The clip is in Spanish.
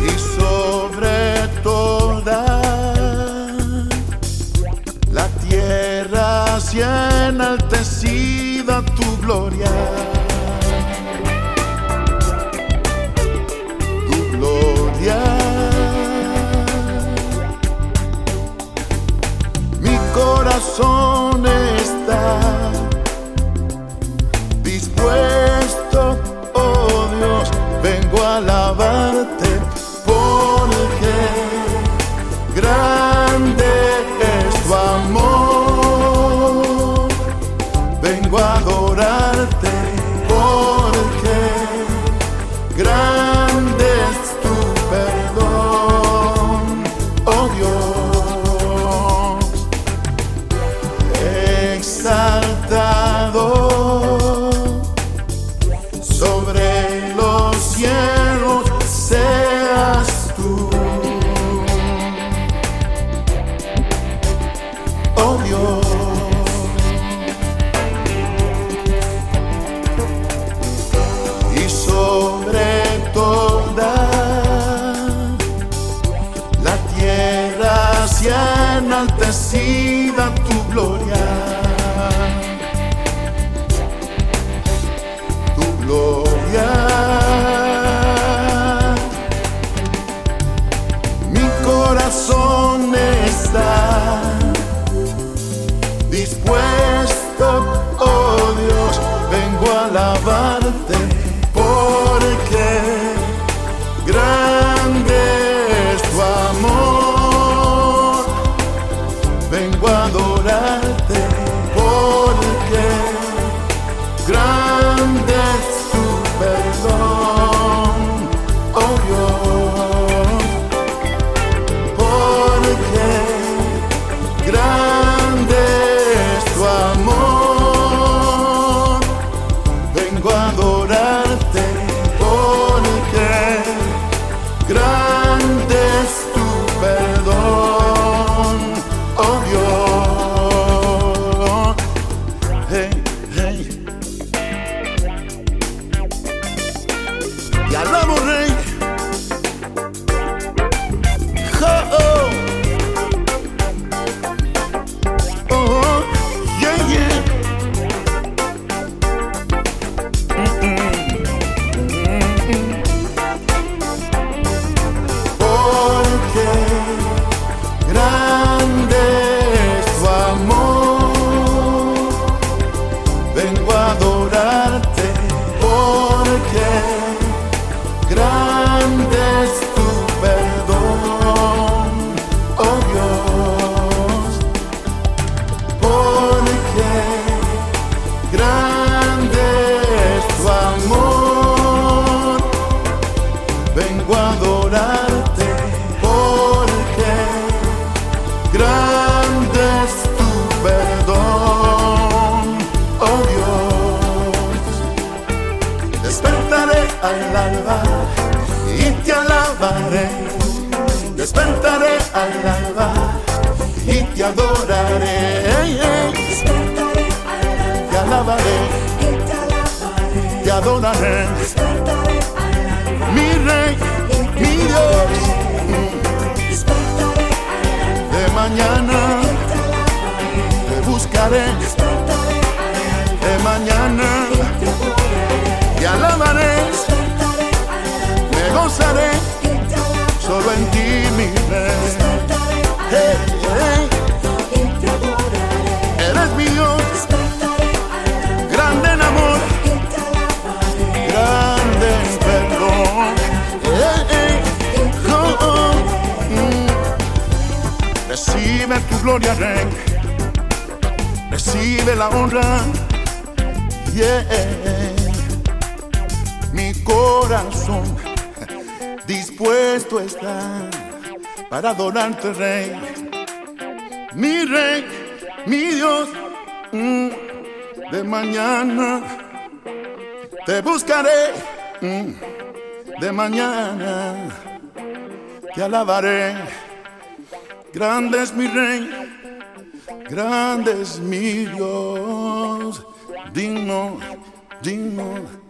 Y sobre toda la tierra, si enaltecida tu gloria. Sea enaltecida tu gloria. Tu gloria. Mi corazón está dispuesto, oh Dios, vengo a alabarte Vengo a adorarte Despertaré al alba y te alabaré. Despertaré al alba y te adoraré. Despertaré al Te alabaré, y te alabaré. te adoraré. Despertaré al alba Mi rey, mi Dios, Despertaré al de mañana alba te alabaré. te buscaré. Tu gloria, Rey. Recibe la honra. Yeah. Mi corazón dispuesto está para adorarte, Rey. Mi Rey, mi Dios, mm, de mañana te buscaré. mm, de mañana te alabaré. Grande es mi Rey, grande es mi Dios, digno, digno